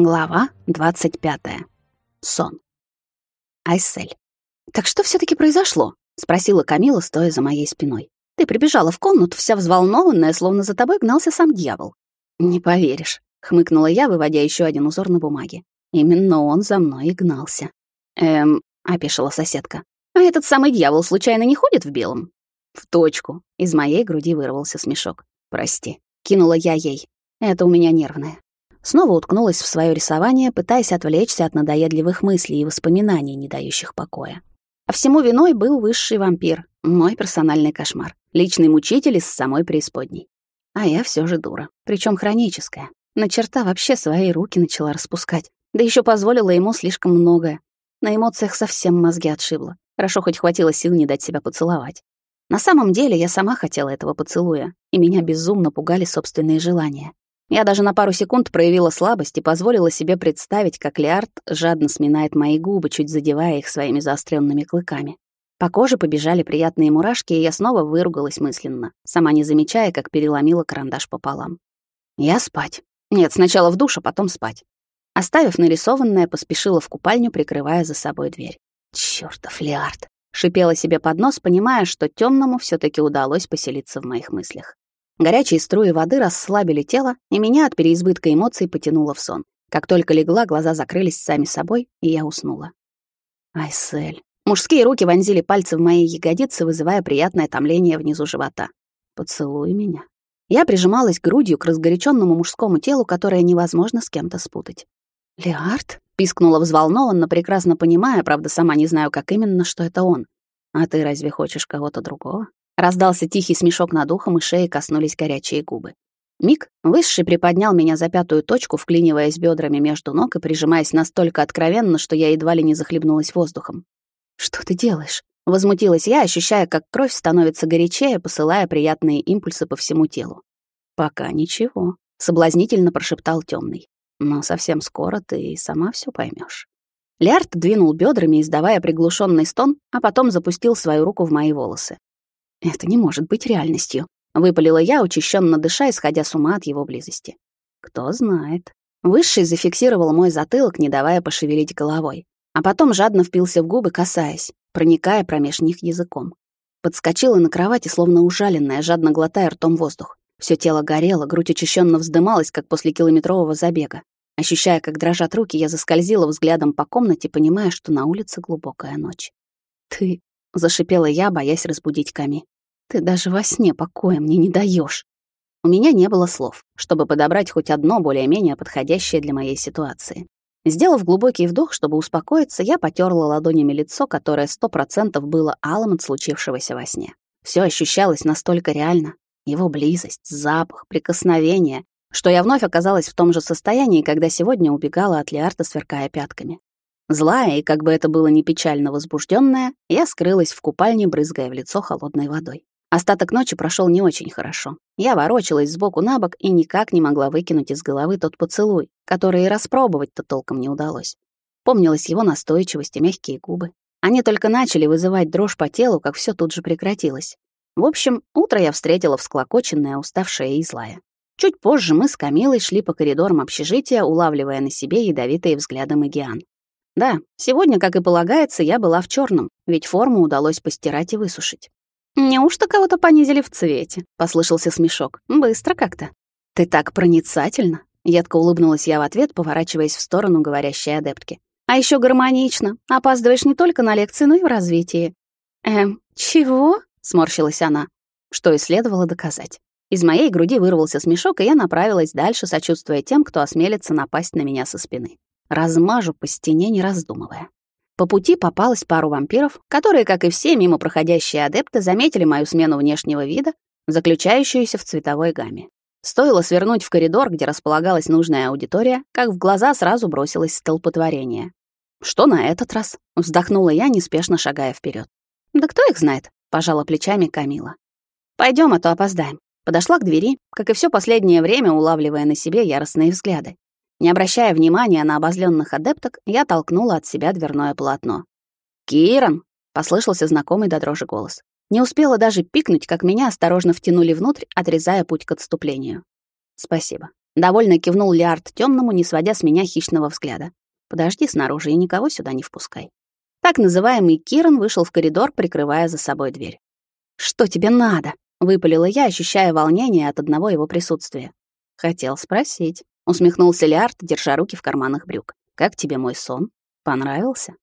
Глава 25. Сон. Айсель. «Так что все таки произошло?» — спросила Камила, стоя за моей спиной. «Ты прибежала в комнату, вся взволнованная, словно за тобой гнался сам дьявол». «Не поверишь», — хмыкнула я, выводя еще один узор на бумаге. «Именно он за мной и гнался». «Эм...» — опешила соседка. «А этот самый дьявол случайно не ходит в белом?» «В точку». Из моей груди вырвался смешок. «Прости». Кинула я ей. «Это у меня нервное». Снова уткнулась в свое рисование, пытаясь отвлечься от надоедливых мыслей и воспоминаний, не дающих покоя. А всему виной был высший вампир, мой персональный кошмар, личный мучитель из самой преисподней. А я все же дура, причем хроническая. На черта вообще свои руки начала распускать, да еще позволила ему слишком многое. На эмоциях совсем мозги отшибло. Хорошо хоть хватило сил не дать себя поцеловать. На самом деле я сама хотела этого поцелуя, и меня безумно пугали собственные желания. Я даже на пару секунд проявила слабость и позволила себе представить, как Лиард жадно сминает мои губы, чуть задевая их своими заостренными клыками. По коже побежали приятные мурашки, и я снова выругалась мысленно, сама не замечая, как переломила карандаш пополам. Я спать. Нет, сначала в душ, а потом спать. Оставив нарисованное, поспешила в купальню, прикрывая за собой дверь. Чёртов Лиард! Шипела себе под нос, понимая, что темному все таки удалось поселиться в моих мыслях. Горячие струи воды расслабили тело, и меня от переизбытка эмоций потянуло в сон. Как только легла, глаза закрылись сами собой, и я уснула. Айсель. Мужские руки вонзили пальцы в мои ягодицы, вызывая приятное томление внизу живота. Поцелуй меня. Я прижималась грудью к разгоряченному мужскому телу, которое невозможно с кем-то спутать. «Леард?» — пискнула взволнованно, прекрасно понимая, правда, сама не знаю, как именно, что это он. «А ты разве хочешь кого-то другого?» Раздался тихий смешок над ухом, и шеи коснулись горячие губы. Миг высший приподнял меня за пятую точку, вклиниваясь бедрами между ног и прижимаясь настолько откровенно, что я едва ли не захлебнулась воздухом. «Что ты делаешь?» — возмутилась я, ощущая, как кровь становится горячее, посылая приятные импульсы по всему телу. «Пока ничего», — соблазнительно прошептал темный. «Но совсем скоро ты сама все поймешь. Лярд двинул бедрами, издавая приглушенный стон, а потом запустил свою руку в мои волосы. Это не может быть реальностью, выпалила я, учащенно дыша, исходя с ума от его близости. Кто знает. Высший зафиксировал мой затылок, не давая пошевелить головой, а потом жадно впился в губы, касаясь, проникая промеж них языком. Подскочила на кровати, словно ужаленная, жадно глотая ртом воздух. Все тело горело, грудь учащенно вздымалась, как после километрового забега. Ощущая, как дрожат руки, я заскользила взглядом по комнате, понимая, что на улице глубокая ночь. «Ты зашипела я, боясь разбудить Ками. Ты даже во сне покоя мне не даешь. У меня не было слов, чтобы подобрать хоть одно более-менее подходящее для моей ситуации. Сделав глубокий вдох, чтобы успокоиться, я потёрла ладонями лицо, которое сто процентов было алым от случившегося во сне. Всё ощущалось настолько реально. Его близость, запах, прикосновение, что я вновь оказалась в том же состоянии, когда сегодня убегала от Лиарта, сверкая пятками. Злая и, как бы это было ни печально возбужденная, я скрылась в купальне, брызгая в лицо холодной водой. Остаток ночи прошел не очень хорошо. Я ворочалась сбоку на бок и никак не могла выкинуть из головы тот поцелуй, который и распробовать-то толком не удалось. Помнилась его настойчивость и мягкие губы. Они только начали вызывать дрожь по телу, как все тут же прекратилось. В общем, утро я встретила всклокоченная, уставшая и злая. Чуть позже мы с Камилой шли по коридорам общежития, улавливая на себе ядовитые взгляды Магиан. Да, сегодня, как и полагается, я была в черном, ведь форму удалось постирать и высушить. «Неужто кого-то понизили в цвете?» — послышался смешок. «Быстро как-то». «Ты так проницательна!» — едко улыбнулась я в ответ, поворачиваясь в сторону говорящей адептки. «А еще гармонично. Опаздываешь не только на лекции, но и в развитии». «Эм, чего?» — сморщилась она. Что и следовало доказать. Из моей груди вырвался смешок, и я направилась дальше, сочувствуя тем, кто осмелится напасть на меня со спины размажу по стене, не раздумывая. По пути попалась пару вампиров, которые, как и все мимо проходящие адепты, заметили мою смену внешнего вида, заключающуюся в цветовой гамме. Стоило свернуть в коридор, где располагалась нужная аудитория, как в глаза сразу бросилось столпотворение. «Что на этот раз?» — вздохнула я, неспешно шагая вперед. «Да кто их знает?» — пожала плечами Камила. Пойдем, а то опоздаем». Подошла к двери, как и все последнее время, улавливая на себе яростные взгляды. Не обращая внимания на обозленных адепток, я толкнула от себя дверное полотно. «Киран!» — послышался знакомый до дрожи голос. Не успела даже пикнуть, как меня осторожно втянули внутрь, отрезая путь к отступлению. «Спасибо». Довольно кивнул Лиард темному, не сводя с меня хищного взгляда. Подожди снаружи и никого сюда не впускай. Так называемый Киран вышел в коридор, прикрывая за собой дверь. Что тебе надо? выпалила я, ощущая волнение от одного его присутствия. Хотел спросить, усмехнулся Лиард, держа руки в карманах брюк. Как тебе мой сон? Понравился?